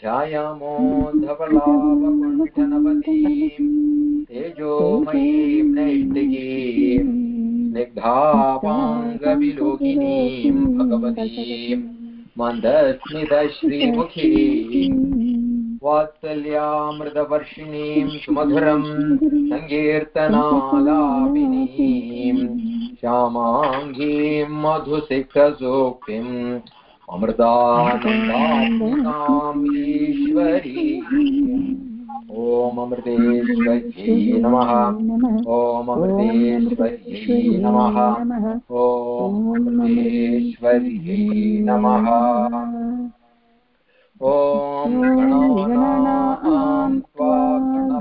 ध्यायामो धवलावकुण्ठनवतीम् तेजोमयीं नैष्टिकीम् स्निग्धापाङ्गविलोकिनीम् भगवतीम् मन्दस्मितश्रीमुखीम् वात्सल्यामृतवर्षिणीम् सुमधुरम् सङ्कीर्तनालापिनीम् श्यामाङ्गीम् मधुसिक्तसूक्तिम् अमृतानन्दात्मिकाम् ईश्वरी ॐ अमृतेश्वर्यै नमः। ॐ अमृतेश्वर्यै नमः। ॐ अमृतेश्वर्यै नमः। ॐ गणानां त्वा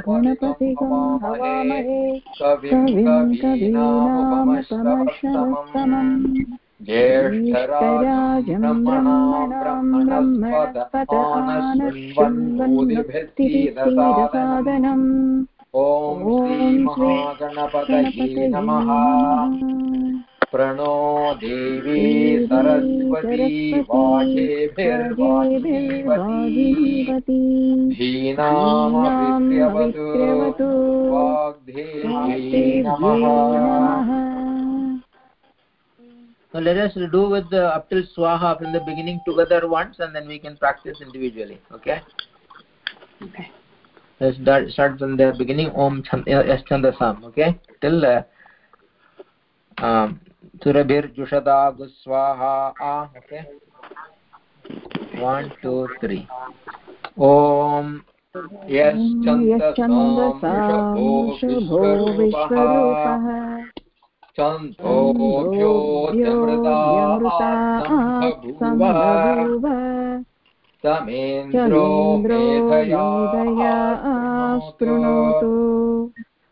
गणपतिगं हवामहे। कविं कवीनामुपमश्रवस्तमम्। ज्येष्ठराजं ॐ श्रीमहागणपतये नमः। प्रणो देवी सरस्वती वाचेभिर्वाचीवती धीनामभिक्र्यवतु वाग्देवी नमः So let us do with the up till swaha from the beginning together once and then we can practice individually. Okay? Okay. Let's start, start from the beginning. Om Chandasam. Okay? Till uh, um, Surabhir Guswaha. Ah. Okay? One, two, three. Om यश्चन्दसां विश्वरूपः छन्दोभ्योऽमृताबभूव समेन्द्रो मेधया स्पृणोतु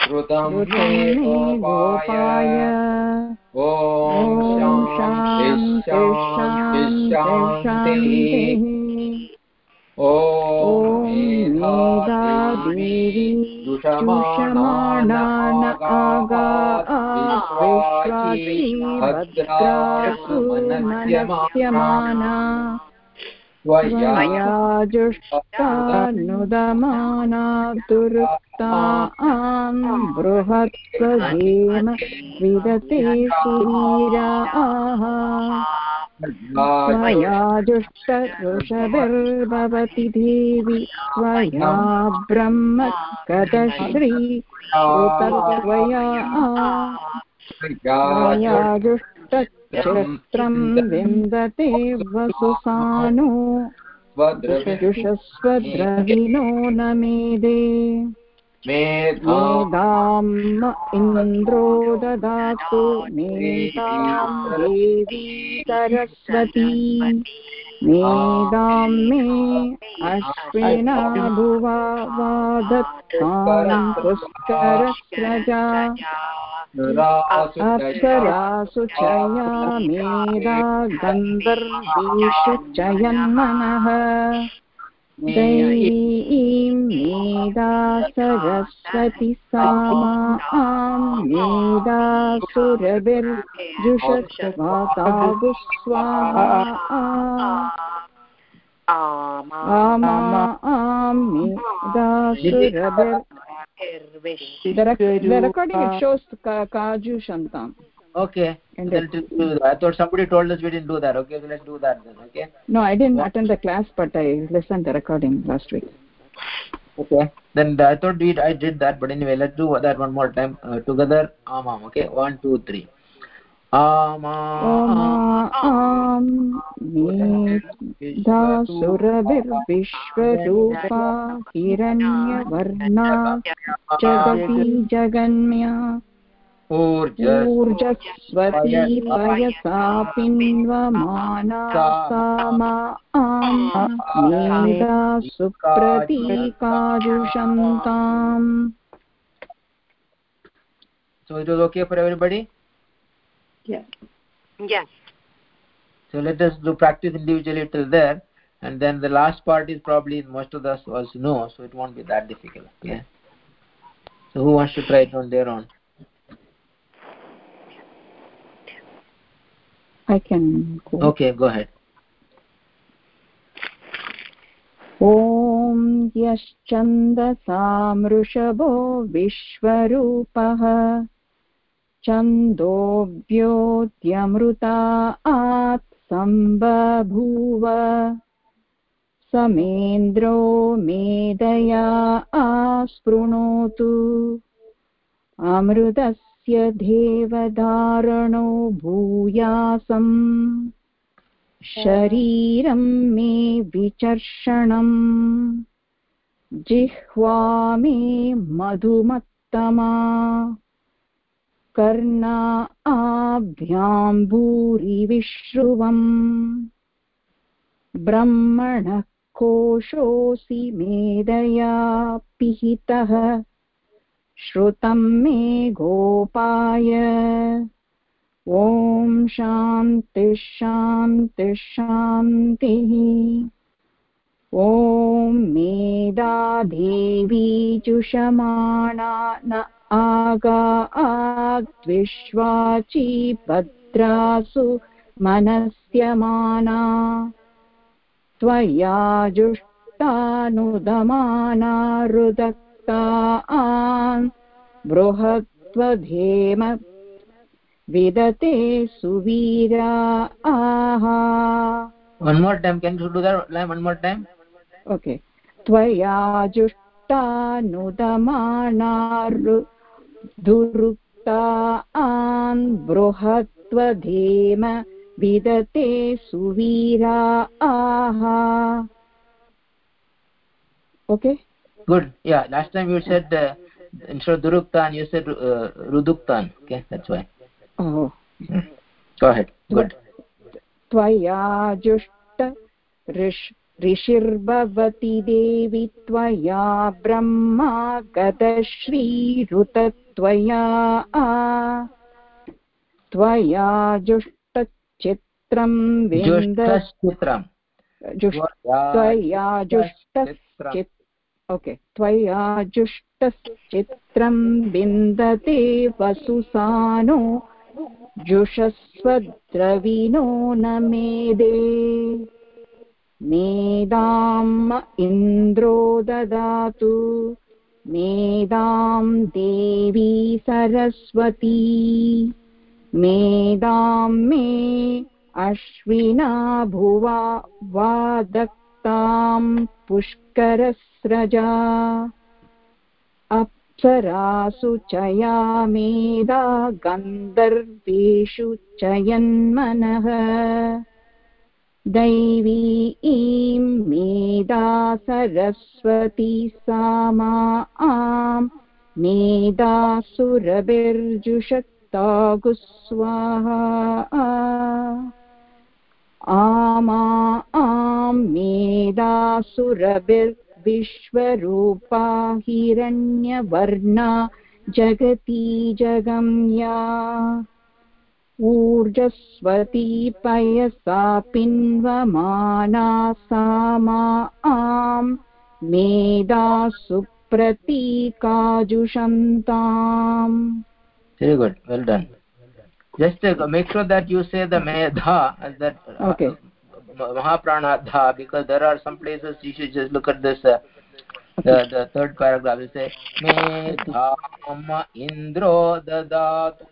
श्रुतं गोपाय। ॐ शान्ति ॐ मेधादेवी दुषमाणान आगाविश्वाची भद्रासु मनस्यमाना त्वयाजुष्टानुदमाना दुरुक्तां बृहत्स्वधेम विदते सुवीराः त्वया जुष्टऋषभिर्भवति देवि त्वया ब्रह्म गतश्री त्वया। त्वया। जुष्टचित्रं विन्दते वसुसानो जुषस्वद्रविनो न मेदे। मेधाम् इन्द्रो ददातु। मेधां देवी सरस्वती। मेधां मे अश्विना भुवा वादत्तां पुष्करस्रजा अप्सरासु चया मेधा गन्धर्वीषु चयन्मनः दैवीं मेधा सरस्वती सामां मेधा सुरभिर्जुषस्वाहा आमा आं मेधा सुरभिर् the, the recording. It shows kaju shantam okay. And then to do that. i thought somebody told us we didn't do that. Okay so let's do that then okay? No i didn't attend the class but i listened the recording last week. Okay. Then i thought we i did that but anyway let's do that one more time uh, together. Um okay? One two three सुरभिर्विश्वरूपा हिरण्यवर्णा जगती जगन्म्या। ऊर्जस्वती पयसा पिन्वमाना मा मेधा सुप्रतीकाजुषन्ताम् So it was okay for everybody? Yes. Yes. So let us do practice individually till there and then the last part is probably most of us also know so it won't be that difficult. Yeah. So who wants to try it on their own? I can go. Okay, go ahead. ॐ यश्चन्दसामृषभो विश्वरूपः छन्दोऽव्योऽत्यमृता आत्सम्बभूव समेन्द्रो मेदया आस्पृणोतु। अमृतस्य देवधारणो भूयासम्। शरीरं मे विचर्षणम्। जिह्वा मे मधुमत्तमा। कर्णा आभ्यां भूरिविश्रुवम् ब्रह्मणः कोशोऽसि मेदया पिहितः। श्रुतं मे गोपाय। ॐ शान्तिः शान्तिः शान्तिः। ॐ मेधादेवी जुषमाणा न आगा आग्विश्वाची भद्रासु मनस्यमाना त्वया जुष्टानुदमाना रुदक्ता आन् बृहत्वधेम विदते सुवीरा आहा। One more time, can you do that one more time? Okay त्वया धुर्ता आन् बृहत्वधेम विदते सुवीरा आः okay good yeah last time you said दुरुक्तान् you said रुदुक्तान्. Okay that's why ahead good त्वया जुष्ट ऋषिर्भवति देवि त्वया ब्रह्मा गतश्रीरुत त्वया जुष्टचित्रं विन्द Jushtaschitram. त्वया जुष्टश्चित् ओके। त्वया जुष्टश्चित्रं विन्दते वसुसानो जुषस्वद्रविणो न मेदे मेदाम् इन्द्रो ददातु। मेदां देवी सरस्वती। मेदां मे अश्विना भुवा वादक्तां पुष्करस्रजा। अप्सरासु चया मेधा गन्धर्वेषु चयन्मनः दैवी ईं मेधा सरस्वती सा मा आम् मेधासुरभिर्जुषक्तागुस्वाहा आमा आं मेधासुरभिर्विश्वरूपा हिरण्यवर्णा जगती जगम्या। ऊर्जस्वती पयसा पिन्वमाना सा मा आम् मेधा सुप्रतीकाजुषन्ताम् Very good. Well done. Just uh, make sure that you say the medha as that uh, Okay. Mahaprana dha because there are some places you should just look at this uh, the the third paragraph. You say medha indro dadatu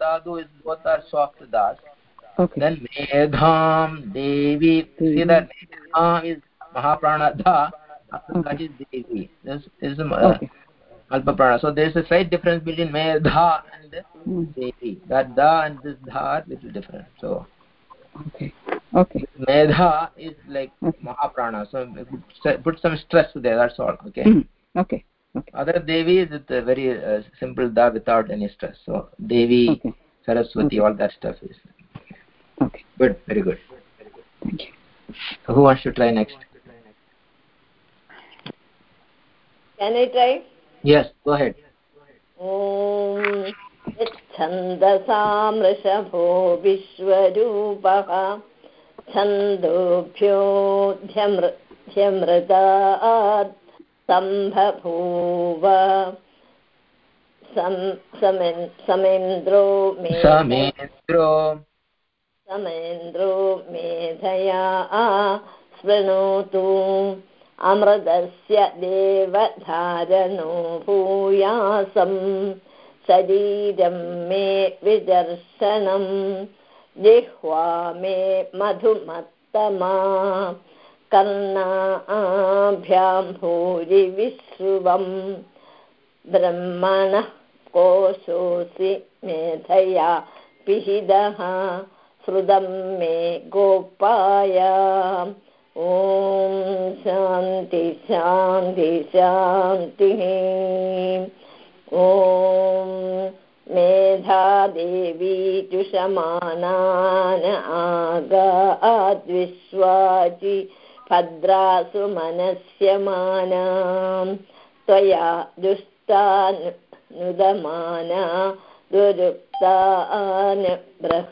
dadatu is both are soft das. Okay. Then medham devi. See that medham is Mahaprana dha. That is devi. This is uh, Okay. Alpa prana. So there is a slight difference between medha and Hmm. devi. That da and this dha are little different. So Okay Okay. medha is like Okay. mahaprana. So put- put some stress there. That's all. Okay. Hmm. Okay. okay. other devi is with a very uh, simple da without any stress so devi okay. saraswati Okay. all that stuff is okay good very good thank you so who wants to try next Can I try? yes go ahead ॐ यच्छन्दसां वृषभो विश्वरूपः छन्दोभ्योऽध्यमृतात् सम्भभूव समेन्द्रो समेन्द्रो। समेन्द्रो मेधया शृणोतु अमृतस्य देवधारणो भूयासम् शरीरं मे विदर्शनम्। जिह्वा मे मधुमत्तमा कर्णाभ्यां भूरि विश्रुवम्। ब्रह्मणः कोशोऽसि मेधया पिहिदः। श्रुतं मे गोपाय। ॐ शान्ति शान्ति, शान्तिः। ॐ मेधादेवी जुषमानान् आगाद्विश्वाचि भद्रासु मनस्यमानां त्वया दुष्टान् नुदमाना दुरुक्तान् बृह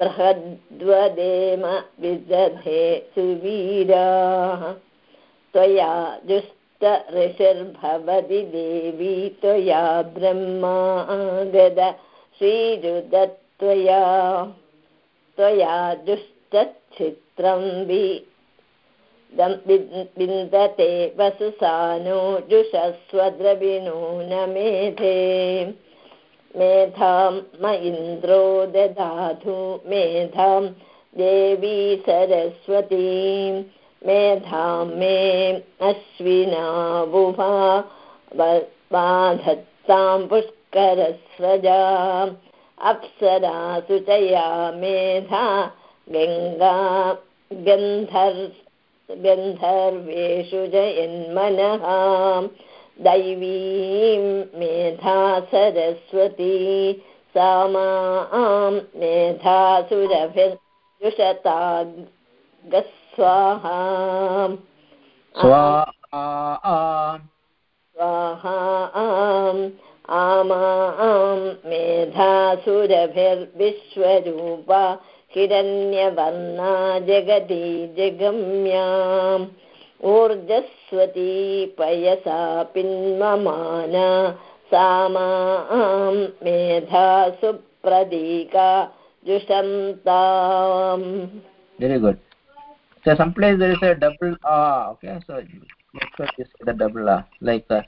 बृहद्वदेम विदधे सुवीराः। त्वया दुष्टऋषिर्भवति देवी त्वया ब्रह्मा गद श्रीरुदत्वया त्वया दुष्टच्छित्रं वि विन्दते वसुसानो जुषस्वद्रविणो न मेधे। मेधां म इन्द्रो ददातु, मेधां देवी सरस्वतीं मेधां मे अश्विनाबुभा व- बाधत्तां पुष्करस्वजाम् अप्सरासु च या मेधा गङ्गा गन्धर् गन्धर्वेषु जयन्मनः दैवीं मेधा सरस्वती सा माँ मेधासुरभिर्जुषता गस्वाहा स्वाहा। स्वाहा। आम् आमां मेधासुरभिर्विश्वरूपा हिरण्यवर्णा जगति जगम्याम्। ऊर्जस्वती पयसा पिन्वमाना सा माँ मेधासु प्रदीका जुषन्ताम्। Very good. So someplace there is a double ah okay so make sure you say the double ah. Like uh,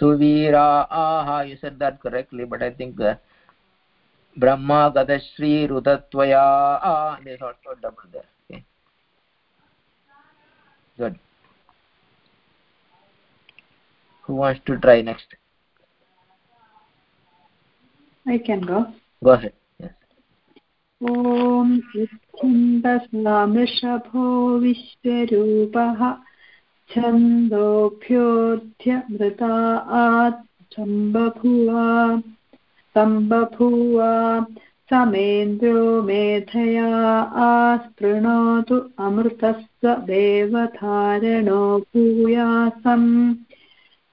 suvira aha you said that correctly but i think uh, brahma gadashri rudatvaya ah there's also a double there okay. Good. Who wants to try next? I can go. go ahead ॐ छन्दसामृषभो विश्वरूपः छन्दोभ्योऽध्यमृतात् सम्बभुवा सम्बभूवा समेन्द्रो मेधया आस्पृणोतु अमृतस्व देवधारणो भूयासम्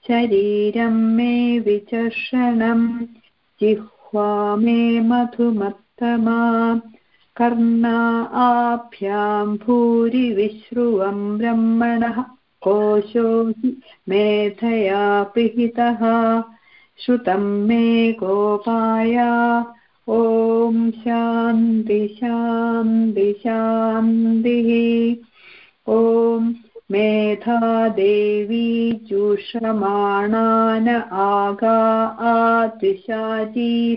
शरीरं मे विचर्षणम् जिह्वा मे मधुमत्तमा कर्णा आभ्यां भूरि विश्रुवं ब्रह्मणः कोशो हि मेधया पिहितः। श्रुतं मे गोपाय। ॐ शान्ति शान्ति शान्तिः। ॐ मेधा देवी जुषमाणान आगा आदिशाजी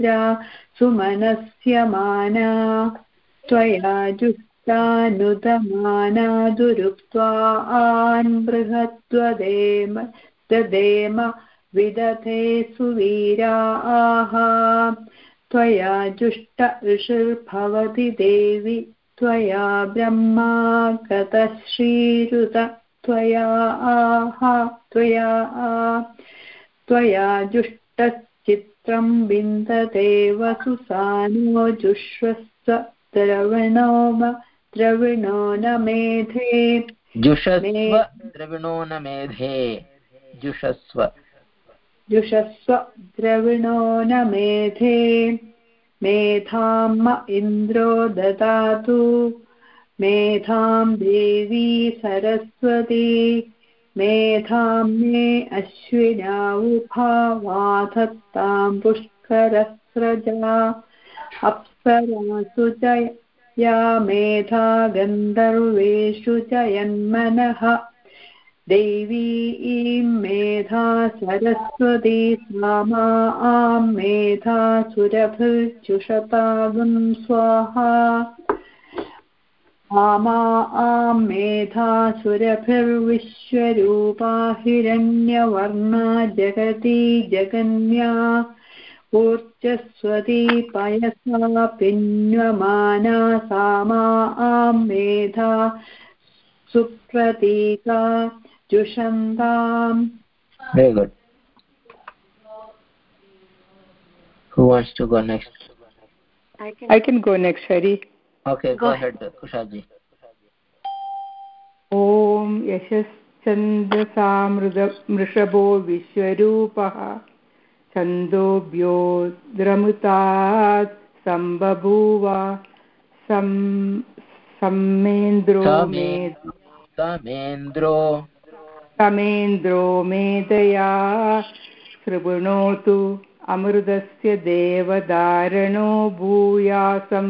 भद्रा सुमनस्य माना, त्वया जुष्टानुदमाना दुरुक्त्वा आन् बृहद्वदेम ददेम विदधे सुवीराः। त्वया जुष्ट ऋषिर्भवति देवि, त्वया ब्रह्मा गतः त्वया आह, त्वया त्वया जुष्टश्चित्रं विन्दते वसुसानो जुष्वस्व द्रविणो द्रविणो न मेधे। जुषस्व द्रविणो न मेधे। जुषस्व। जुषस्व द्रविणो न मेधे। मेधाम् इन्द्रो ददातु। मेधां देवी सरस्वती। मेधां मे अश्विना उभावाधत्तां पुष्करस्रजा अप्सरासु या मेधा गन्धर्वेषु च यन्मनः देवी मेधा सरस्वती स्वामा आं मेधा सुरभिर्जुषतागुं स्वाहा आमा आं मेधा सुरभिर्विश्वरूपा हिरण्यवर्णा जगती जगन्या ऊर्जस्वती पयसा पिन्वमाना सामा आं मेधा सुप्रतीका जुषन्ताम्। Very good. Who wants to go next? I can, I can go next, Hari. Okay Go go, ahead. ahead kushaji ॐ यशश्चन्दसामृद मृषभो विश्वरूपः छन्दोभ्यो द्रमुतात् सम्बभूव सम्मेन्द्रो समेन्द्रो समेन्द्रो मेधया शृणोतु अमृतस्य देवधारणो भूयासं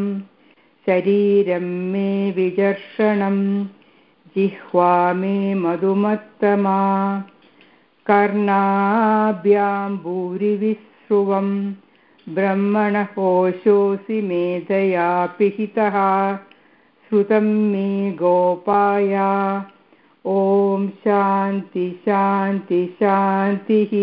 शरीरं मे विजर्षणम् जिह्वा मे मधुमत्तमा कर्णाभ्यां भूरिविश्रुवं ब्रह्मणकोशोऽसि मेधया पिहितः श्रुतं मे गोपाय ॐ शान्ति शान्ति शान्तिः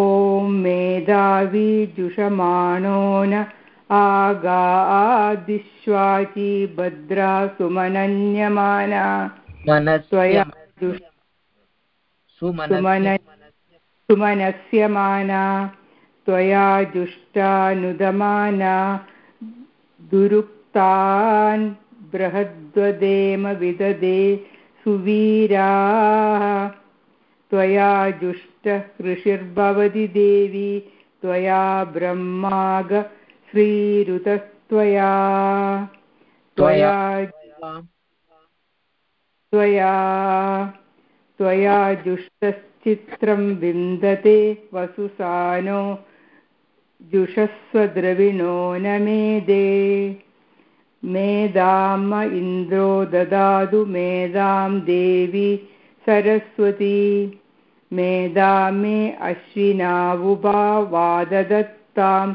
ॐ मेधावी न आगादिश्वाची भद्रा सुमनन्यमाना। सुमन सुमनस्य सुमनस्यमाना। त्वया जुष्टानुदमाना दुरुक्तान् बृहद्वदेम विददे सुवीराः। त्वया जुष्टः ऋषिर्भवति देवी। त्वया ब्रह्माग श्रीरुतस्त्वया। त्वया। त्वया। त्वया। जुष्टश्चित्रं विन्दते वसुसानो जुषस्वद्रविणो न मेदे मेदाम इन्द्रो ददातु मेदां देवी सरस्वती। मेदा मे अश्विनावुभा वाददत्तां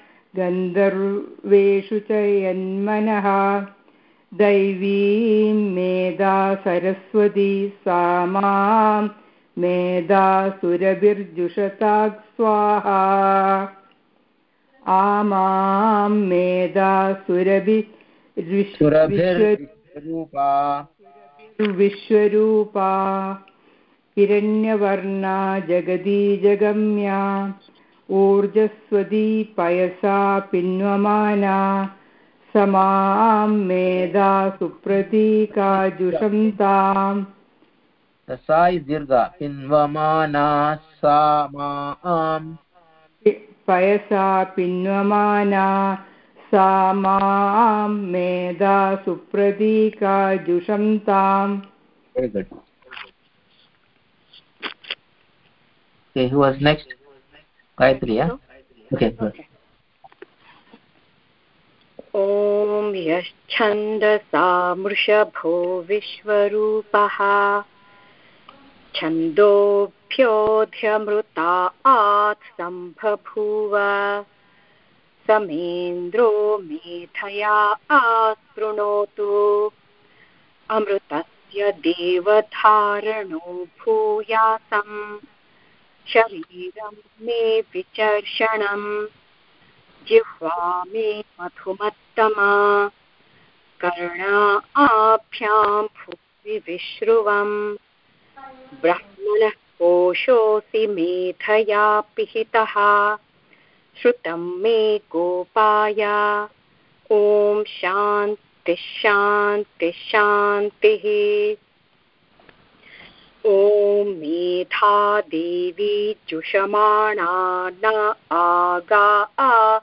गन्धर्वेषु च यन्मनः। दैवीं मेधा सरस्वती सा माँ मेधा सुरभिर्जुषताक् स्वाहा। आमां मेधा सुरभि विश्वरूपा हिरण्यवर्णा जगदी जगम्या ऊर्जस्वती पयसा पिन्वमाना समां मेधा सुप्रतीका जुषन्ताम् the sa is dirgha pinvamana पयसा पिन्वमाना सा माँ मेधा सुप्रतीका जुषन्ताम् very good. Okay who was next? Gayatri yeah okay good. ॐ यश्छन्दसा मृषभो विश्वरूपः। छन्दोभ्योऽध्यमृता आत् सम्भभूव। समेन्द्रो मेधया आस्पृणोतु अमृतस्य देवधारणो भूयासम्। शरीरं मे विचर्षणम् जिह्वा मे मधुमत्तमा। कर्णा आभ्यां भुवि विश्रुवम्। ब्रह्मणः कोशोऽसि मेधया पिहितः। श्रुतं मे गोपाय। ॐ शान्तिः शान्तिः शान्तिः। ॐ मेधा देवी जुषमाणा न आगा आ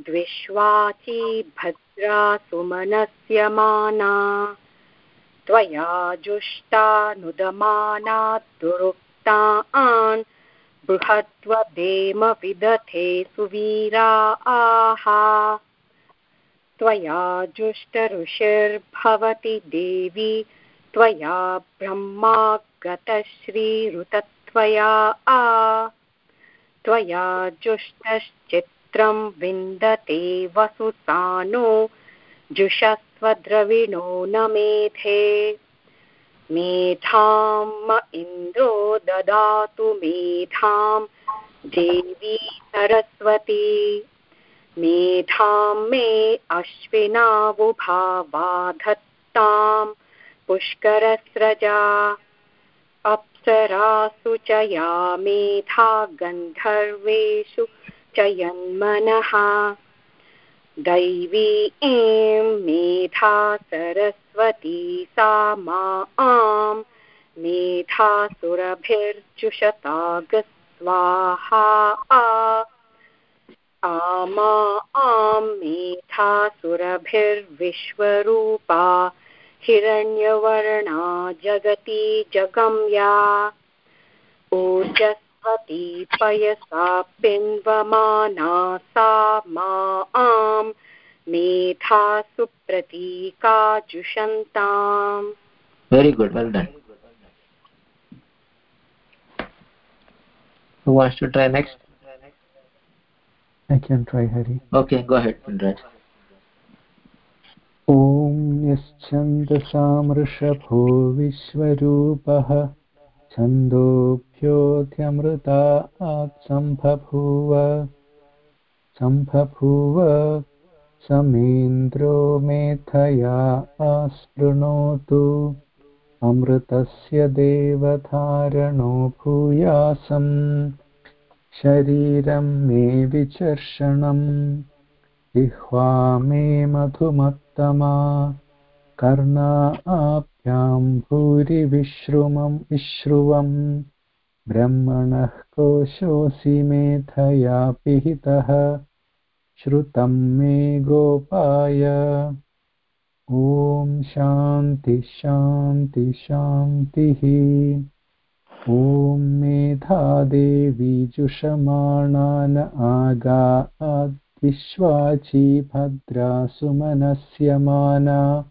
द्विष्वाची भद्रा सुमनस्य माना, त्वया जुष्टानुदमाना दुरुक्तान्, बृहत्वदेम विदथे सुवीरा। आहा त्वया जुष्टऋषिर्भवति देवी, त्वया ब्रह्मा गतश्रीरुतत्वया आ। त्वया जुष्टश्चित्रं विन्दते वसुसानो, जुषस्वद्रविणो न मेधे। मेधाम् इन्द्रो ददातु मेधां देवी सरस्वती। मेधां मे अश्विनावुभावाधत्तां पुष्करस्रजा। अप्सरासु च या मेधा गन्धर्वेषु च यन्मनः। दैवी ऐं मेधा सरस्वती सा मा आं मेधासुरभिर्जुषताग स्वाहा आमा आं मेधासुरभिर्विश्वरूपा हिरण्यवर्णा जगती जगम्या ऊर्जस्वती पयसा पिन्वमाना सा माम् मेधा सुप्रतीका जुषन्ताम् very good well done Who wants to try next? I can try, Harry. Okay, go ahead, Pindraj. ॐ यश्छन्दसामृषभो विश्वरूपः। छन्दोभ्योऽध्यमृता सम्भभूव सम्भभूव समेन्द्रो मेधया आस्पृणोतु अमृतस्य देवधारणो भूयासम्। शरीरं मे विचर्षणम्। जिह्वा मे मधुमत्तमा कर्णा आभ्यां भूरिविश्रुमं विश्रुवम्। ब्रह्मणः कोशोऽसि मेधया पिहितः। श्रुतं मे गोपाय। ॐ शान्ति शान्ति शान्तिः। ॐ मेधादेवी जुषमाणान आगा विश्वाची भद्रा सुमनस्य माना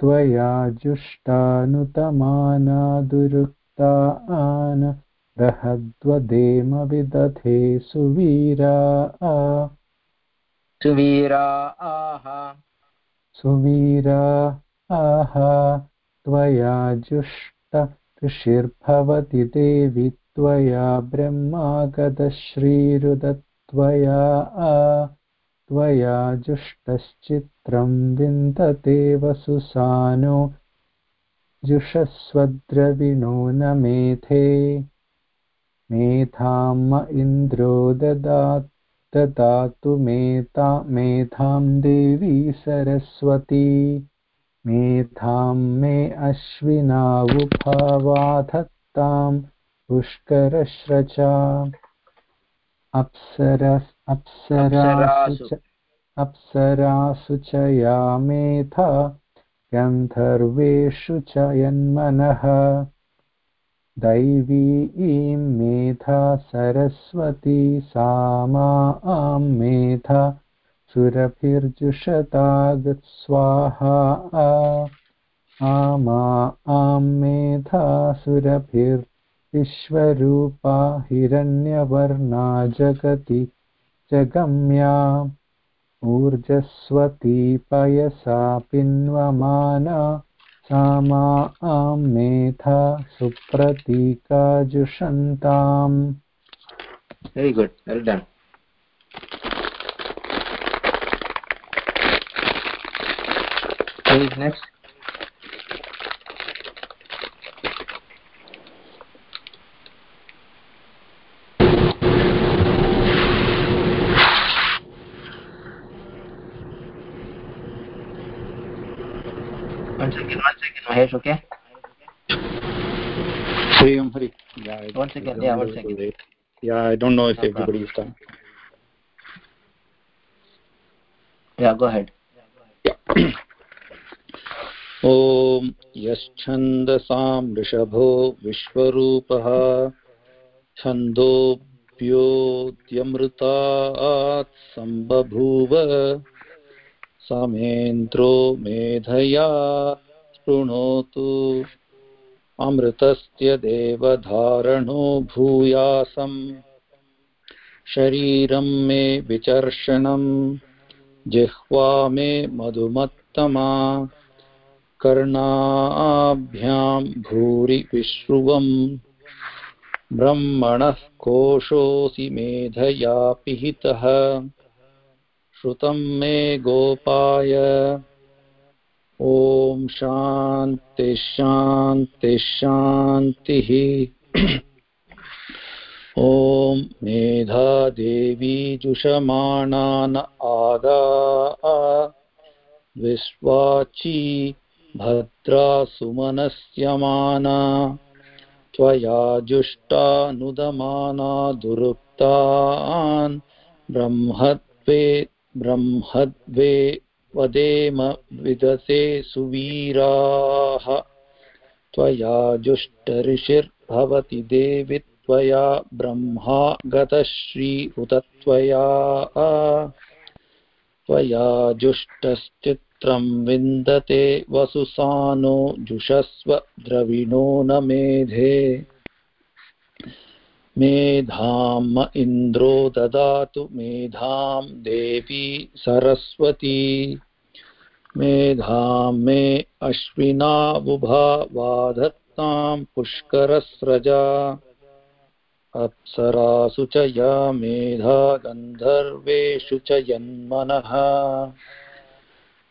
त्वया जुष्टानुतमाना दुरुक्ता आन बृहद्वदेम विदधे सुवीरा। सुवीरा आहा। सुवीरा आह त्वया जुष्ट ऋषिर्भवति देवि त्वया ब्रह्मागतश्रीरुदत्वया त्वया जुष्टश्चित्रं विन्दते वसुसानो जुषस्वद्रविणो न मेधे। मेधाम् इन्द्रो ददात् ददातु मेता, मेधां देवी सरस्वती। मेधां मे अश्विनावुभावाधत्तां पुष्करश्रचा। अप्सरस् च या मेधा गन्धर्वेषु च यन्मनः। दैवी ईं मेधा सरस्वती सा मा आं मेधा सुरभिर्जुषतागत् स्वाहा। आमा आं मेधा विश्वरूपा हिरण्यवर्णा जगति जगम्या ऊर्जस्वती पयसा पिन्वमाना सा मा आं मेधा very good. Well done. Who is next one second one second okay Hari Om Hari. Yeah, I- One second, yeah, one second. Yeah, I don't know if No everybody is done. yeah go ahead ॐ यश्छन्दसां वृषभो विश्वरूपः छन्दोऽप्योद्यमृतात् सम्बभूव समेन्द्रो मेधया शृणोतु। अमृतस्य देवधारणो भूयासम्। शरीरं मे विचर्षणम्। जिह्वा मे मधुमत्तमा। कर्णाभ्यां भूरि विश्रुवम्। ब्रह्मणः कोशोऽसि मेधया पिहितः श्रुतं मे गोपाय। ॐ शान्ति शान्ति शान्तिः ॐ मेधादेवी जुषमाणान आगा विश्वाची भद्रा सुमनस्यमाना। त्वया जुष्टानुदमाना दुरुक्तान् ब्रह्मत्वे ब्रह्मद्वे वदेम विदते सुवीराः। त्वया जुष्टऋषिर्भवति देवि त्वया ब्रह्मा गतश्री उत त्वया। त्वया जुष्टश्चित्रं विन्दते वसुसानो जुषस्व द्रविणो न मेधे। मेधाम् इन्द्रो ददातु मेधां देवी सरस्वती। मेधां मे अश्विनावुभा वाधत्तां पुष्करस्रजा। अप्सरासु च या मेधा गन्धर्वेषु च यन्मनः।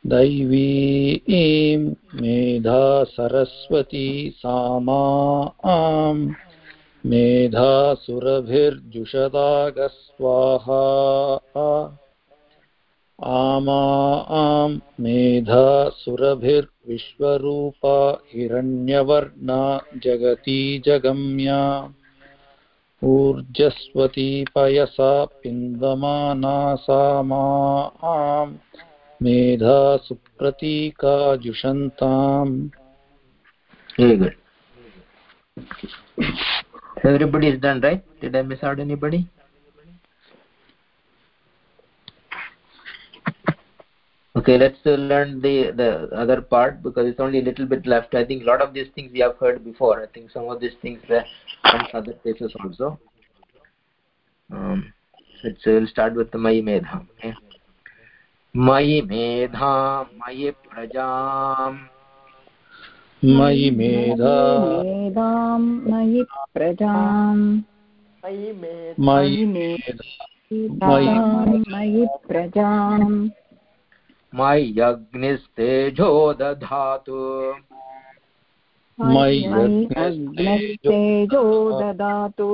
दैवीं मेधा सरस्वती सा मा आम् मेधासुरभिर्जुषदागस्वाहा। आमा आं मेधासुरभिर्विश्वरूपा, हिरण्यवर्णा, जगती जगम्या। ऊर्जस्वती पयसा, पिन्दमाना सा मा आं मेधा सुप्रतीका जुषन्ताम् very everybody is done right? Did i miss out anybody? Okay let's uh, learn the the other part because it's only a little bit left. I think a lot of these things we have heard before. I think some of these things uh, from other places also. Um let's uh, we'll start with the mayi medha. Okay. Mayi medha mayi prajam मयि मेधा। मेधां मयि प्रजाम् मयि मे मयि मयि प्रजाम् मयि अग्निस्तेजो दधातु ददातु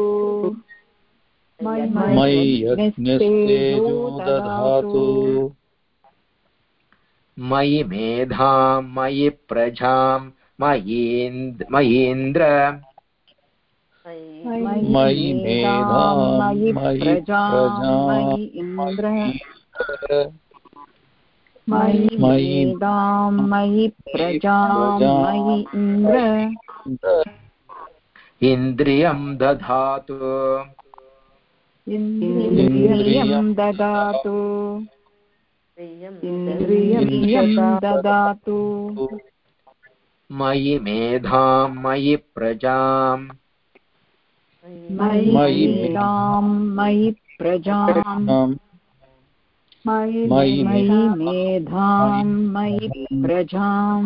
मयि यज्ञस्तेजो दधातु मयि मेधां मयि प्रजां मयीन्द् मयीन्द्र मयि मयि मेधां मयि प्रजां प्रजां मयि इन्द्र मयि मयि मयि मेधां मयि प्रजां मयि इन्द्र इन्द्रियं दधातु। इन्द्रियं ददातु इन्द्रियं ददातु मयि मेधां मयि प्रजां मयि मेधां मयि प्रजां मयि मयि मयि मेधां मयि प्रजां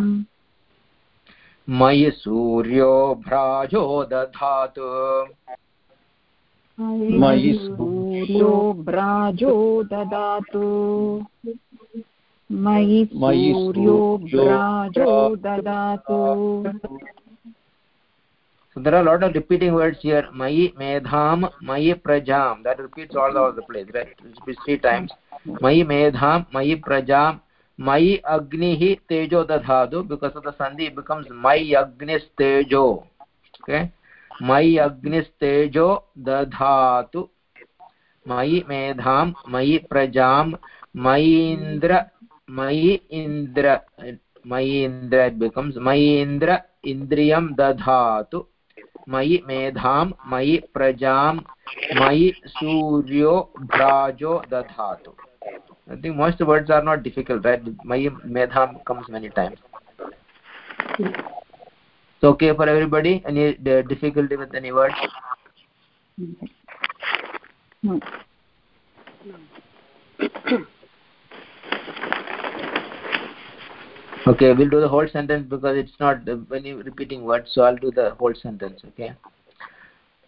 मयि सूर्यो भ्राजो दधातु। मयि सूर्यो भ्राजो ददातु मयि सूर्यो भ्राजो ददातु So there are a lot of repeating words here. Mayi medham, mayi prajam. That repeats all over the place, right? It three times. Mayi medham, mayi prajam, mayi agnihi tejo dadhadu. Because of the sandhi, it becomes mayi agnis tejo. Okay? Mayi agnis tejo dadhatu. Mayi medham, mayi prajam, mayi indra. Mayi indra it becomes mayi indra indriyam dadhatu. मयि मेधां मयि प्रजां मयि सूर्यो भ्राजो दधातु I think most words are not difficult, right? Mayi medham comes many times. So okay for everybody? Any uh, difficulty with any words? No. Okay we'll do the whole sentence because it's not uh, any repeating words so i'll do the whole sentence okay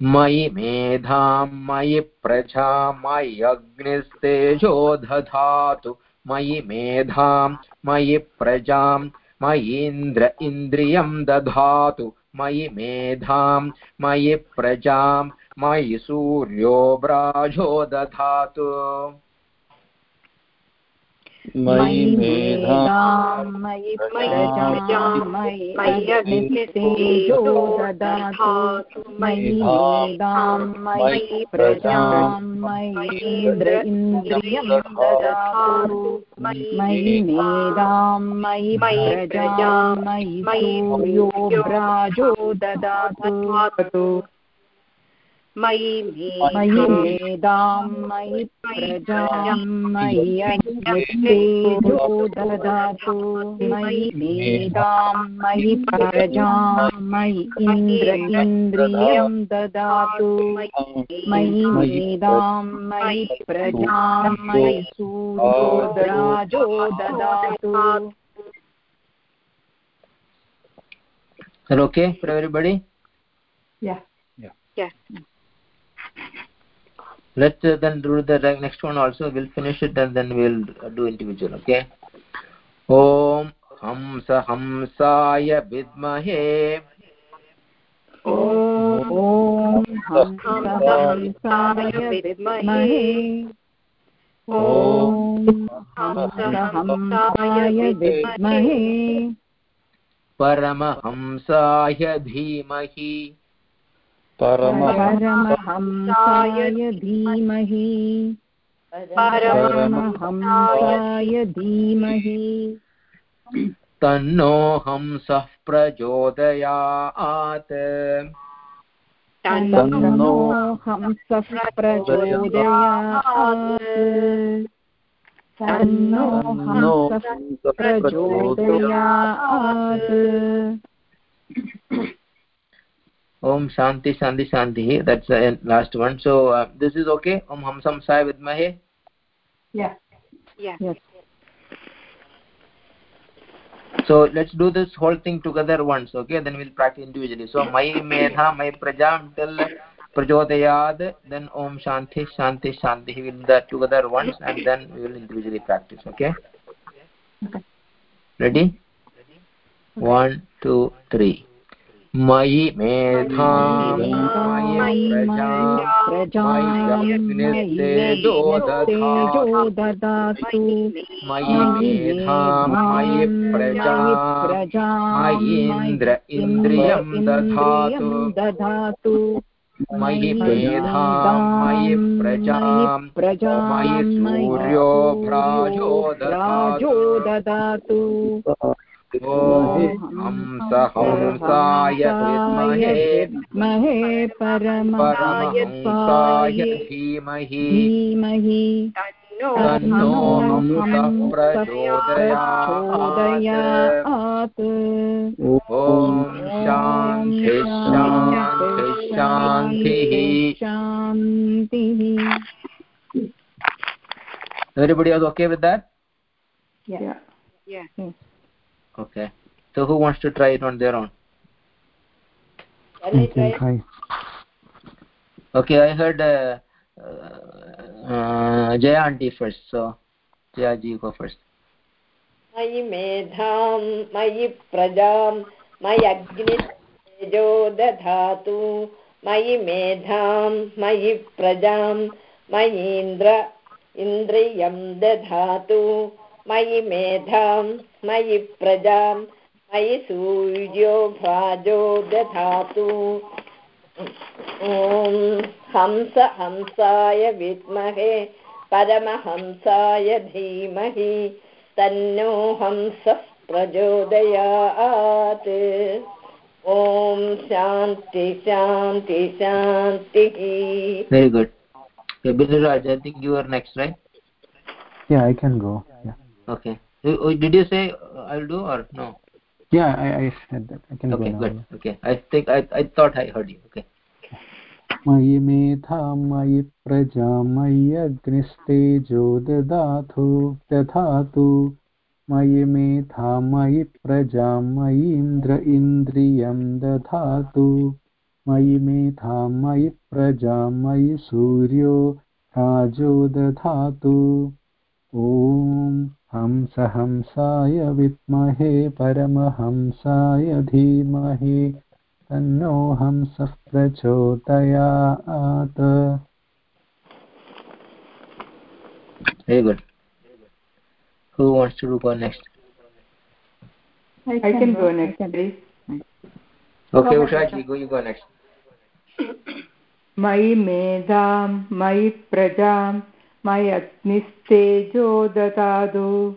मयि मेधां मयि प्रजा मयि अग्निस्तेजो दधातु मयि मेधां मयि प्रजां मयीन्द्र इन्द्रियं दधातु मयि मेधां मयि प्रजां मयि सूर्यो ब्राजो दधातु मयि मेधां मयि प्रजां प्रजां मयि ददातु मयि मेधां मयि प्रजां मयीन्द्र इन्द्रियं ददातु मयि मेधां मयि प्रजां मयि सूर्यो भ्राजो ददातु। मयि मयि मेधां मयि प्रजां मयि ददातु मयि मेधां मयि प्रजां मयि इन्द्र इन्द्रियं ददातु मयि मेधां मयि प्रजां मयि सूर्योदराजो ददातु okay for everybody? Yeah. Yes. Let's uh, then do the next one also. We'll finish it and then we'll uh, do individual. Okay. ॐ हंस हंसाय विद्महे ॐ हंस हंसाय विद्महे ॐ हंस हंसाय विद्महे परमहंसाय धीमहि परमहंसाय धीमहि। परमहंसाय धीमहि। तन्नो हंसः प्रचोदयात्। तन्नो हंसः प्रचोदयात्। तन्नो हंसः प्रचोदयात्। Om Shanti Shanti Shanti. That's the uh, last one. So uh, this is okay. Om Hamsam Sai Vidmahe. Yeah. Yeah. Yes. So let's do this whole thing together once, okay? Then we'll practice individually. So Mai Medha Mai Prajam till Prachodayad, then Om Shanti Shanti Shanti. We will do that together once and then we will individually practice, okay? Okay. Ready? One, two, three. मयि मेधां मयि प्रजां मयि दधातु मेधां मयि प्रजां मयीन्द्र इन्द्रियं दधातु दधातु मयि मेधां मयि प्रजां प्रजा मयि सूर्यो भ्राजो राजो दधातु ददातु ॐ हंस हंसाय विद्महे परमहंसाय धीमहि धीमहि तन्नो हंसः प्रचोदयात् ॐ शान्ति शान्ति शान्तिः शान्तिः everybody was okay with that Yeah. Yeah. Yeah. Okay so who wants to try it on their own I can try. okay i heard uh, uh, jaya auntie first so jaya ji go first मयि मेधां मयि प्रजां मयग्नितेजो दधातु मयि मेधां मयि प्रजां मयीन्द्र इन्द्रियं दधातु मयि मेधां मयि प्रजा मयि सूर्यो भ्राजो दधातु ॐ हंस हंसाय विद्महे परमहंसाय धीमहि तन्नो हंसः प्रचोदयात् ॐ शान्ति शान्ति शान्तिः very good Yeah, Biliraj, I think you are next, right? Yeah, I can go. Yeah. Okay. Did you say uh, i'll do or no Yeah, I, I said that. I can okay go now. good okay i think i i thought i heard you okay मयि मेधा मयि प्रजा मयि अग्निस्तेजो ददातु दधातु मयि मेधा मयि प्रजा मयि इन्द्र इन्द्रियं दधातु मयि मेधा मयि प्रजा मयि सूर्यो राजो दधातु ॐ हंस हंसाय विद्महे परमहंसाय धीमहि तन्नो हंसः प्रचोदयात् very good who wants to go next I can I can go next, please. okay usha ji go you go next मयि मेधां मयि प्रजां मयि ददातु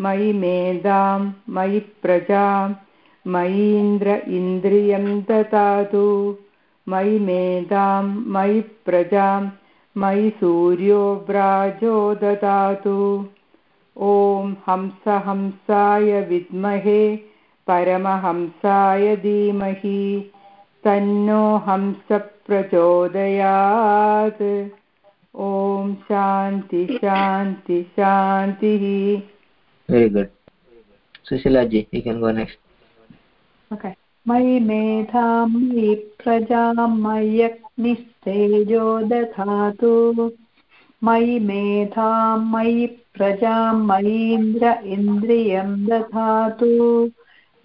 मयि मेधां मयि प्रजां मयीन्द्र इन्द्रियं ददातु, मयि मेधां मयि प्रजां मयि सूर्यो व्राजो ददातु। ॐ हंस हंसाय विद्महे, परमहंसाय धीमहि, तन्नो हंस प्रचोदयात् ॐ शान्ति शान्ति शान्तिः very good. sushila ji you can go next. Okay. मयि मेधां मयि प्रजां मय्यग्निस्तेजो दधातु। मयि मेधां मयि प्रजां मयीन्द्र इन्द्रियं दधातु।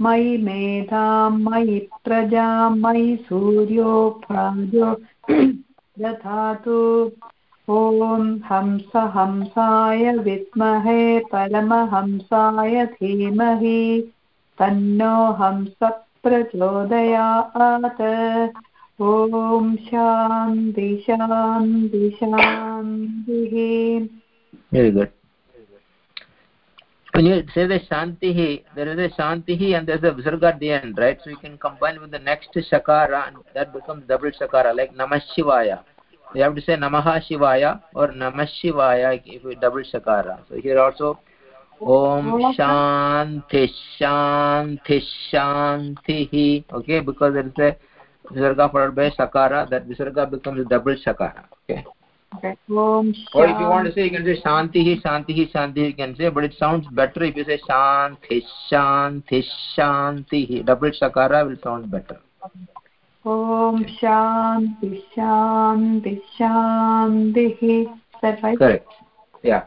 मयि मेधां मयि प्रजां मयि सूर्यो दधातु। ॐ हंस हंसाय विद्महे परमहंसाय धीमहि तन्नो हंस प्रचोदयात् ॐ शान्ति शान्ति शान्तिः very good when you say the shantihi there is a shantihi and there's a visarga at the end right so you can combine with the next shakara and that becomes double shakara like namah shivaya you have to say namaha shivaya or namah shivaya if you double shakara so here also om shanti shanti shantihi okay because there is a visarga followed by shakara that visarga becomes a double shakara okay Okay. Om or if you want to say you can say shantihi shantihi shantihi you can say but it sounds better if you say shanti shanti shantihi double shakara will sound better ॐ शान्ति शान्ति शान्तिः Is that right? correct yeah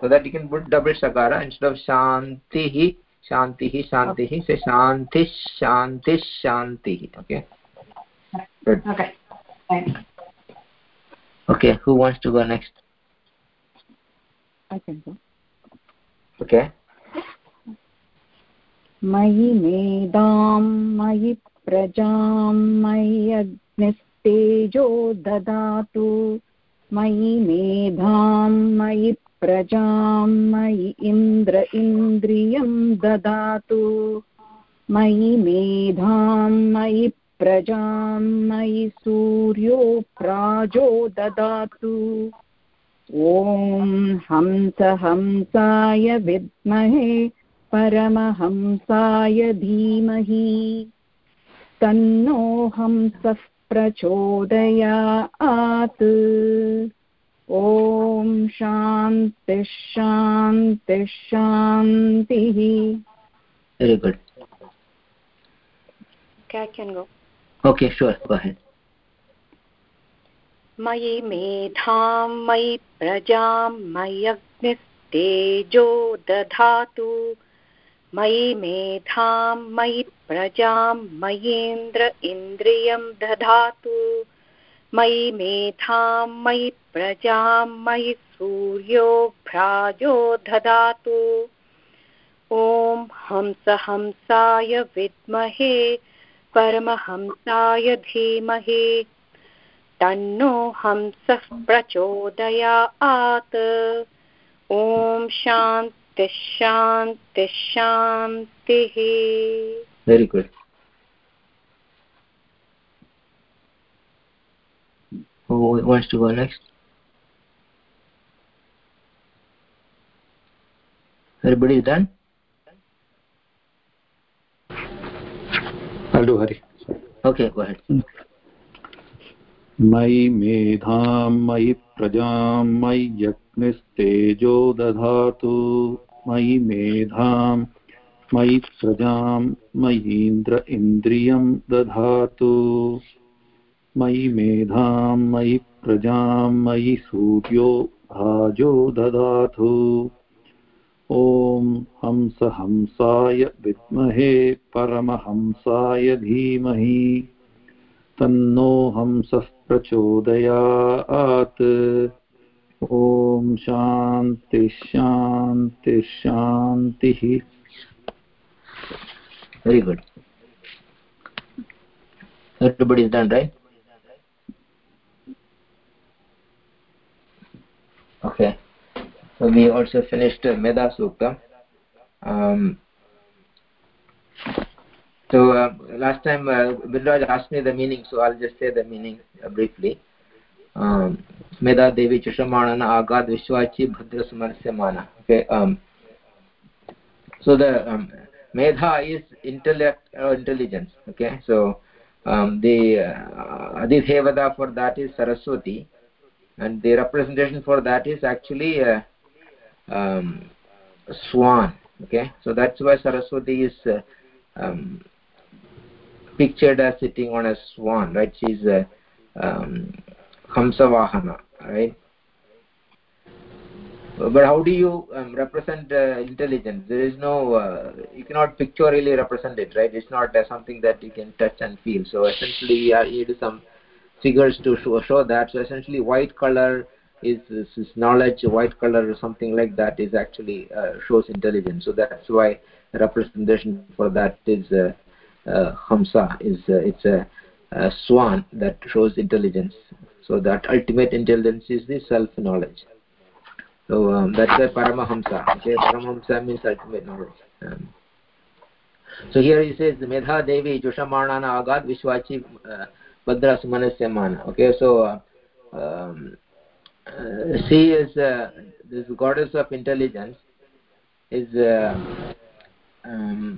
so that you can put double shakara instead of shantihi shantihi shantihi say shanti shanti shantihi okay good Okay. Thanks. okay who wants to go next I can go. okay मयि मेधां मयि प्रजां मयि अग्निस्तेजो ददातु। मयि मेधां, मयि प्रजां, मयि इन्द्र इन्द्रियं ददातु। मयि मेधां, मयि प्रजां, मयि सूर्यो प्राजो ददातु। ॐ हंस हंसाय विद्महे, परमहंसाय धीमहि। तन्नो हंसः प्रचोदयात्। ॐ शान्तिः शान्तिः शान्तिः। Very good. Okay i can go. Okay sure go ahead. मयि मेधां मयि प्रजां मयग्निस्तेजो दधातु। मयि मेधां, मयि प्रजां, मयीन्द्र इन्द्रियं दधातु। मयि मेधां, मयि प्रजां, मयि सूर्यो भ्राजो दधातु। ॐ हंस हंसाय विद्महे, परमहंसाय धीमहि। तन्नो हंसः प्रचोदयात्। ॐ शान्तिः शांति शांति शांति वेरी गुड वॉन्ट्स टू मयि मेधां मयि प्रजां मयि यज्ञस्तेजो दधातु मयि मेधां मयि प्रजां मयीन्द्र इन्द्रियं दधातु। मयि मेधां मयि प्रजां मयि सूर्यो भाजो ददातु ॐ हंस हंसाय विद्महे, परमहंसाय धीमहि। तन्नो हंसः प्रचोदयात्। ॐ शान्ति शान्ति शान्तिः very good everybody is done right okay so we also finished uh, meda sukta um, so uh, last time uh, Bilraj asked me the meaning so i'll just say the meaning uh, briefly um, um, so the um, medha is intellect or intelligence okay so um, the uh, adidevada for that is saraswati and the representation for that is actually uh, um, swan okay so that's why saraswati is uh, um, pictured as sitting on a swan right she's a um, hamsavahana right? But how do you um, represent uh, intelligence? There is no uh, you cannot pictorially represent it right? It's not uh, something that you can touch and feel. So essentially uh, need some figures to show, show that. So essentially white color is, is, is knowledge. White color or something like that is actually uh, shows intelligence. So that's why representation for that is uh, uh, hamsa is it's a, swan that shows intelligence. So that ultimate intelligence is the self knowledge so um, that's a paramahamsa okay? Paramahamsa means ultimate knowledge. Um, so here he says medha devi jushamanana agad vishwachi uh, badra sumanasya mana okay so uh, um, uh, she is uh, this goddess of intelligence is uh, um,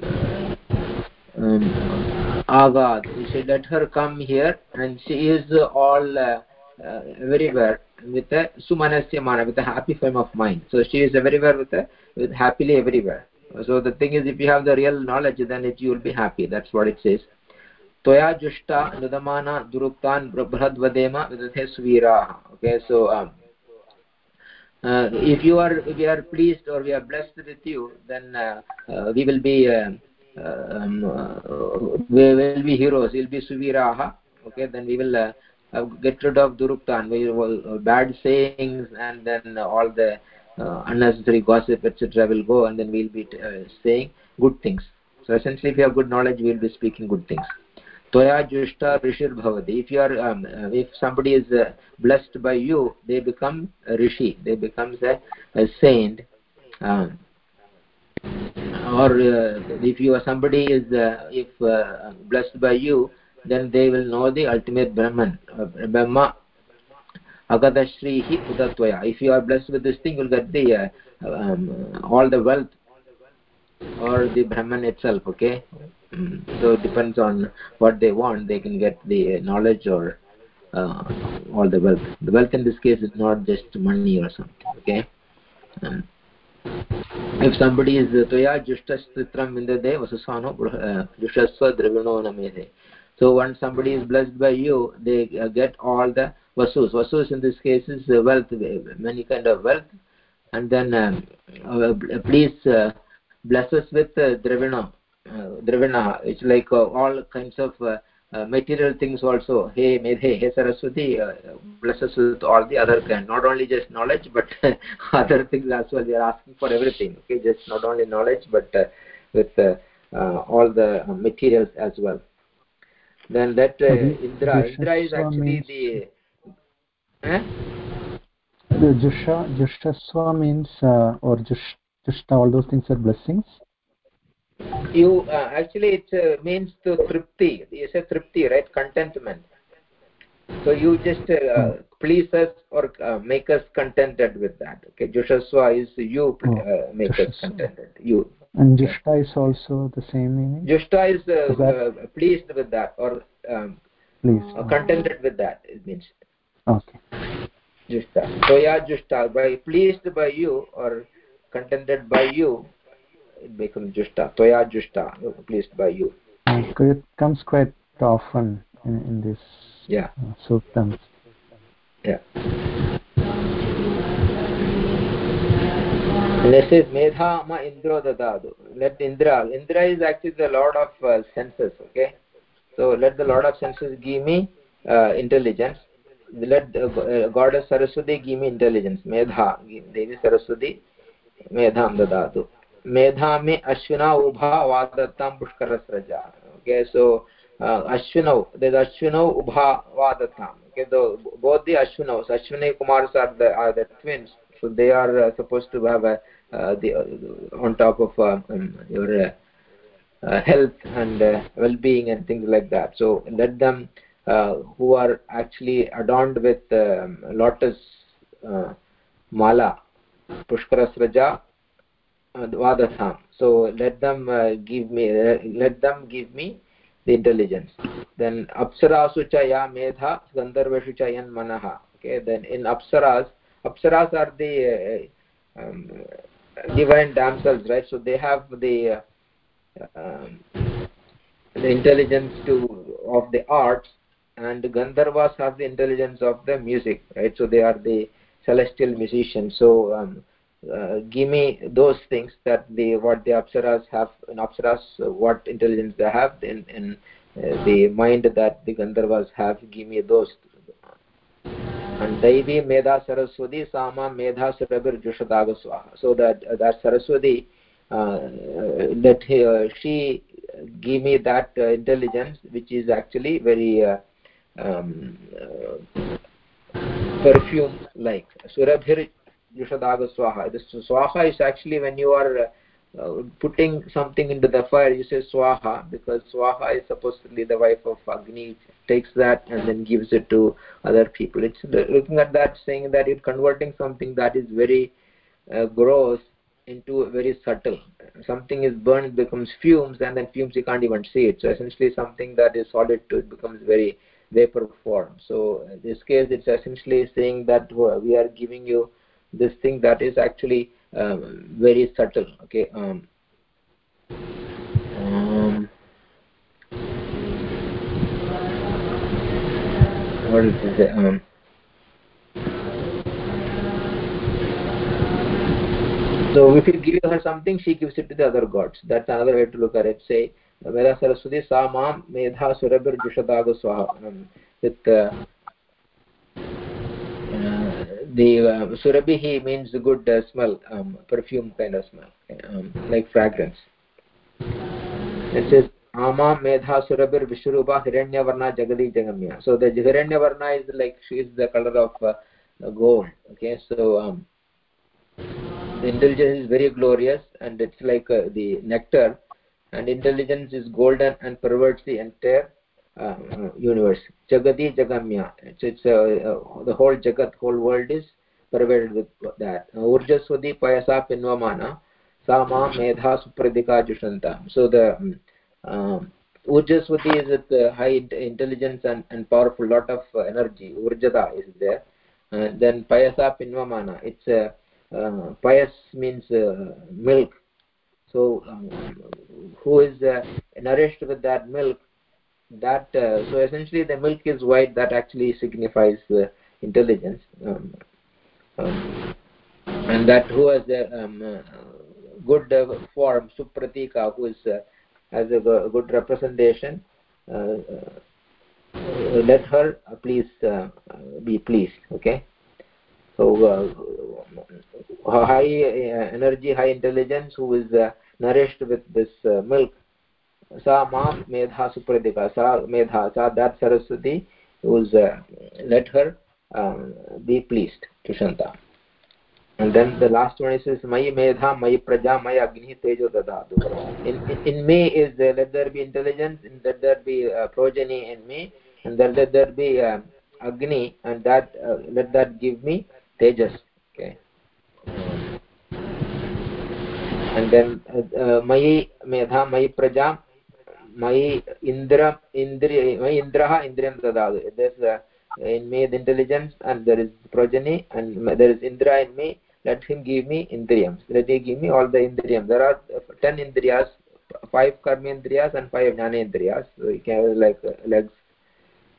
Agad. we say let her come here and she is all uh, uh, everywhere with a sumanasya mana with a happy frame of mind. So she is everywhere with a with happily everywhere. So the thing is if you have the real knowledge then it you will be happy. That's what it says. Toya jushta nudamana duruktan brahadvadema vidhe svira okay so um, uh, if you are we are pleased or we are blessed with you then uh, uh, we will be um, um, uh, we will be heroes we will be suviraha okay then we will uh, uh, get rid of duruktan. We will, uh, bad sayings and then all the uh, unnecessary gossip etc will go and then we'll be saying good things. So essentially if you have good knowledge we will be speaking good things. Toya jushta rishir bhavati if you are um, if somebody is blessed by you they become a rishi. They becomes a, a saint. Um, or uh, if you are somebody is uh, if uh, blessed by you then they will know the ultimate brahman brahma. Agadashrihi udatvaya. If you are blessed with this thing you'll get the um, all the wealth or the brahman itself okay? So it depends on what they want. They can get the knowledge or uh, all the wealth. The wealth in this case is not just money or something okay? Um, if somebody is toya jushtashtram vindade vasusano jushasva dravino namedhe so when somebody is blessed by you they uh, get all the vasus. Vasus in this case is wealth many kind of wealth. And then um, uh, please uh, bless us with uh, dravina uh, it's like uh, all kinds of uh, material things also. Hey medhe hey saraswati uh, bless us with all the other kind. Not only just knowledge but other things as well. We are asking for everything. Okay just not only knowledge but uh, with uh, uh, all the materials as well. Then that uh, indra indra is actually the eh? jusha jushaswa means uh, or jush jushta all those things are blessings you uh, actually it uh, means to tripti you a tripti right? Contentment. So you just uh, hmm. please us or uh, make us contented with that okay? Jushaswa is you uh, oh, make us contented. You. And jushta is also the same meaning? Jushta is, uh, is that... pleased with that or um, pleased. contented with that it means. Okay. Jushta so yeah jushta by pleased by you or contented by you it becomes jushta toya jushta pleased by you it comes quite often in, in this yeah uh, suttams yeah Next is Medha Ma Indro Dadadu. Let Indra. Indra is actually the lord of uh, senses. Okay, so let the lord of senses give me uh, intelligence. Let uh, goddess Saraswati give me intelligence. Medha, Devi Saraswati, Medham Dadadu. मेधा में अश्विना उभा वादत्ता पुष्करस्रजा। सो uh, अश्विनौ अश्विनौ उभा वादत्ता। बोध अश्विनौ Ashwini Kumar health and well being and things like that so let them Uh, who are actually adorned with uh, lotus uh, dvadatham so let them uh, give me uh, let them give me the intelligence. Then apsarasu cha ya medha gandharveshu okay then in apsaras apsaras are the uh, um, divine damsels right? So they have the um, the intelligence to of the arts and gandharvas have the intelligence of the music right? So they are the celestial musicians. So um, uh, give me those things that the what the apsaras have in apsaras uh, what intelligence they have in, in uh, the mind that the gandharvas have give me those. And Devi Medha Saraswati Sama Medha Surabhir Jushadaga Swaha. So that uh, that Saraswati uh, let uh, she give me that uh, intelligence which is actually very uh, um, uh, perfume like Surabhir Yushadaga Swaha. This Swaha is actually when you are uh, putting something into the fire, you say Swaha because Swaha is supposedly the wife of Agni, takes that and then gives it to other people. It's looking at that saying that you're converting something that is very uh, gross into very subtle. Something is burned, becomes fumes, and then fumes you can't even see it. So essentially, something that is solid to it becomes very vapor form. So in this case, it's essentially saying that we are giving you this thing that is actually um, very subtle okay um, um, what is it um, so if you give her something she gives it to the other gods. That's another way to look at it. Say Meda Saraswati sa mam medha surabhir jushadaga swaha um, with uh, the uh, surabhi means the good uh, smell um, perfume kind of smell um, like fragrance. It says ama medha surabhir vishrupa hiranyavarna jagadi jagamya. So the hiranyavarna is like she is the color of uh, gold okay? So um, the intelligence is very glorious and it's like uh, the nectar. And intelligence is golden and perverts the entire universe. Jagati jagamya. It's, it's uh, the whole jagat whole world is pervaded with that. Urjaswati payasa pinvamana sa ma medha supradika jushanta. So the um, urjaswati is with uh, high intelligence and, and powerful lot of uh, energy. Urjada is there. Uh, then payasa pinvamana it's uh, uh, payas means uh, milk. So um, who is uh, nourished with that milk that uh, so essentially the milk is white that actually signifies uh, intelligence um, um, and that who has a um, uh, good uh, form supratika who is uh, has a good representation uh, let her please be pleased okay? So high energy high intelligence who is nourished with this milk medha supradika sa medha sa that saraswati who's uh, let her um, be pleased to shanta and then the last one is mayi medha mayi praja mayi agni tejo dadatu in, in in me is uh, let there be intelligence and let there be uh, progeny in me and then let there be uh, agni and that uh, then uh, mayi medha mayi praja my indra indri my indraha indriyam dadadu there's in me the intelligence and there is progeny and there is indra in me. Let him give me indriyams let him give me all the indriyams there are 10 indriyas five karmendriyas and five jnanendriyas so you can like uh, legs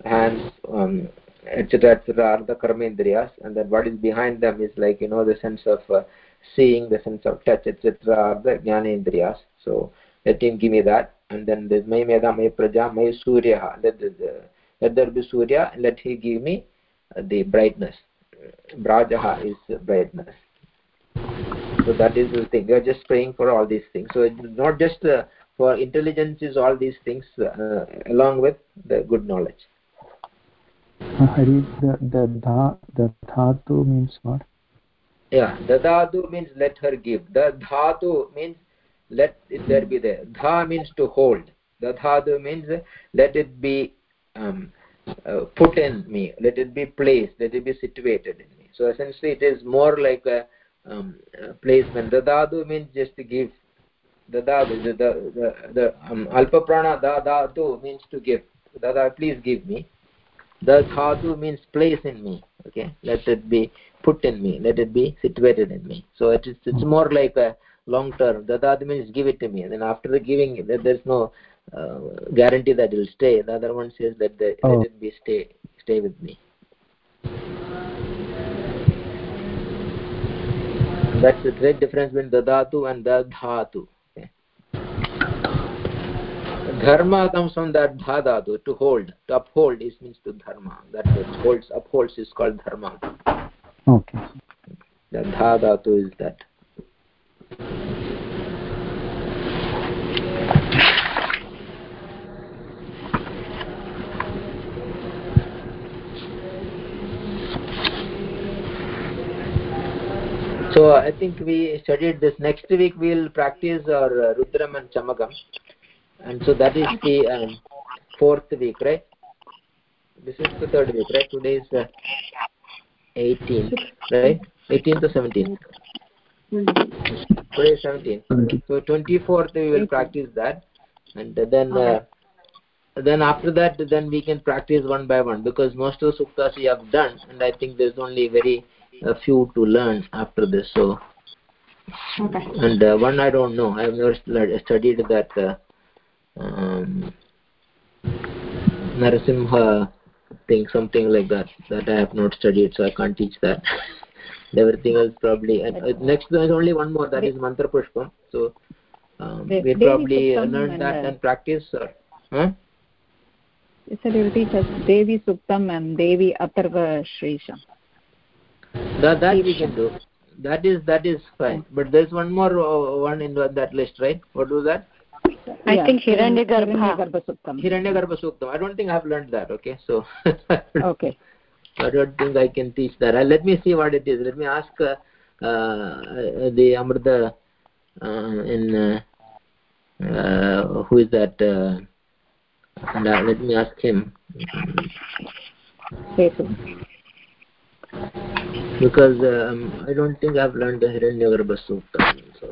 hands um, etc etc are the karmendriyas and then what is behind them is like you know the sense of uh, seeing the sense of touch etc are the jnanendriyas so let him give me that and then there's may meda may praja may surya let, the, let there be surya let he give me uh, the brightness. Brajaha is brightness. So that is the thing. We are just praying for all these things. So it's not just uh, for intelligence is all these things uh, along with the good knowledge. Hari, the the dha the dhatu means what? Yeah, the dhatu means let her give. The dhatu means let it there be there. Dha means to hold. The dhatu means let it be um, uh, put in me. Let it be placed. Let it be situated in me. So essentially it is more like a, um, a placement. Dhatu means just to give. Dhatu the the the, the um, alpa prana da dhatu means to give. Dada please give me. The dhatu means place in me. Okay? Let it be put in me. Let it be situated in me. So it is it's more like a long term. Dadad means give it to me. And then after the giving there's no uh, guarantee that it will stay. The other one says that the, oh. let it be stay stay with me. That's the great difference between dadatu and dadhatu okay. dharma comes from that dhadatu to hold to uphold is means to dharma. That holds upholds is called dharma. Okay. The dhadatu is that so i think we studied this. Next week we'll practice our uh, rudram and Chamagam. and so that is the um, fourth week right? This is the third week right? Today is uh, 18th right? 18th or 17th today is 17th so 24th we will practice that. And then uh, then after that then we can practice one by one because most of the suktas we have done and i think there's only very a few to learn after this so. Okay. and uh, one i don't know. I have never studied that uh, um, narasimha thing something like that that i have not studied so i can't teach that everything else probably and uh, next there's only one more that is mantra pushpam. So um, we probably learn that and, and practice or, huh? You said you will teach us Devi Suktam and Devi Atharva Shrisham that that we can do. That is that is fine. But there's one more uh, one in that list right? What was that? I yeah. think hiranyagarbha Suktam. hiranyagarbha suktam. I don't think i have learned that okay? So okay i don't think i can teach that uh, let me see what it is let me ask uh, uh, the amrita uh, in uh, who is that and uh, let me ask him because um, I don't think I've learned the Hiranyagarbha Sukta. So.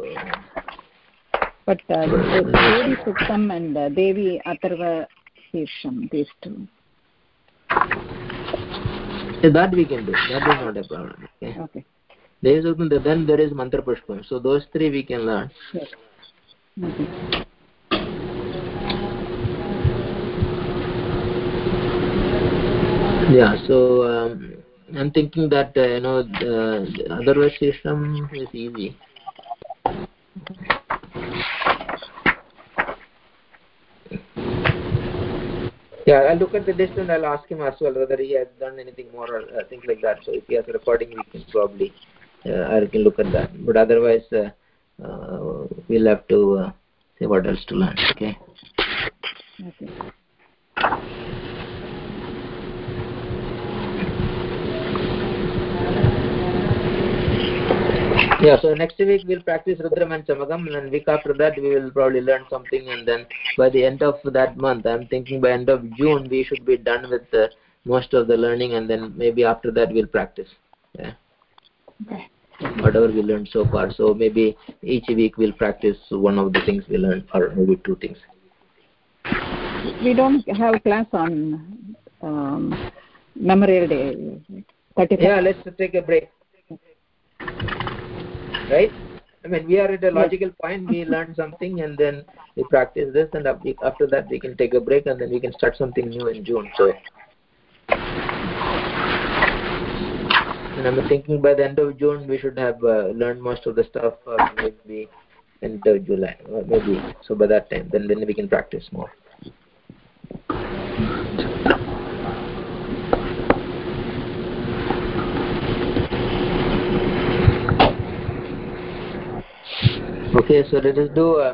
But uh, Devi Suktam and uh, Devi Atharva Shirsham, these two. Yeah, that we can do. That is not a problem. Okay. okay. Devi Suktam, then there is Mantra Pushpam. So those three we can learn. Sure. Okay. Yeah, so um, I'm thinking that uh, you know the other system is easy. Yeah, I'll look at the list and I'll ask him as well whether he has done anything more or uh, things like that. So if he has a recording, we can probably uh, I can look at that. But otherwise, uh, uh, we'll have to uh, see what else to learn. Okay. Okay. Yeah so next week we'll practice rudram and chamagam and then week after that we will probably learn something and then by the end of that month i'm thinking by end of june we should be done with uh, most of the learning and then maybe after that we'll practice. Yeah. Okay. Whatever we learned so far. So maybe each week we'll practice one of the things we learned or maybe two things. We don't have class on um, memorial day 35. yeah let's take a break right? I mean we are at a logical point. We learn something and then we practice this and after that we can take a break and then we can start something new in june so. And i'm thinking by the end of june we should have uh, learned most of the stuff or maybe end of july or maybe so by that time then then we can practice more okay so let us do uh,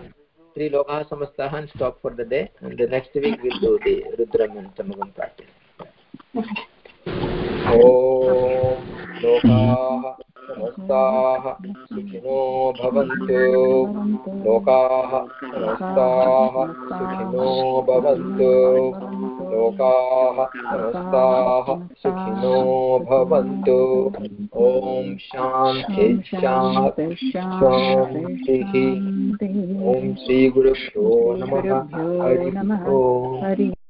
three lokaha samastaha and stop for the day and the next week we'll do the rudram and chamagam practice ॐ लोकाः समस्ताः सुखिनो भवन्तु। लोकाः समस्ताः सुखिनो भवन्तु। लोकाः समस्ताः सुखिनो भवन्तु। ॐ शान्ति शान्ति। ॐ श्रीगुरुभ्यो नमः। हरि ओम्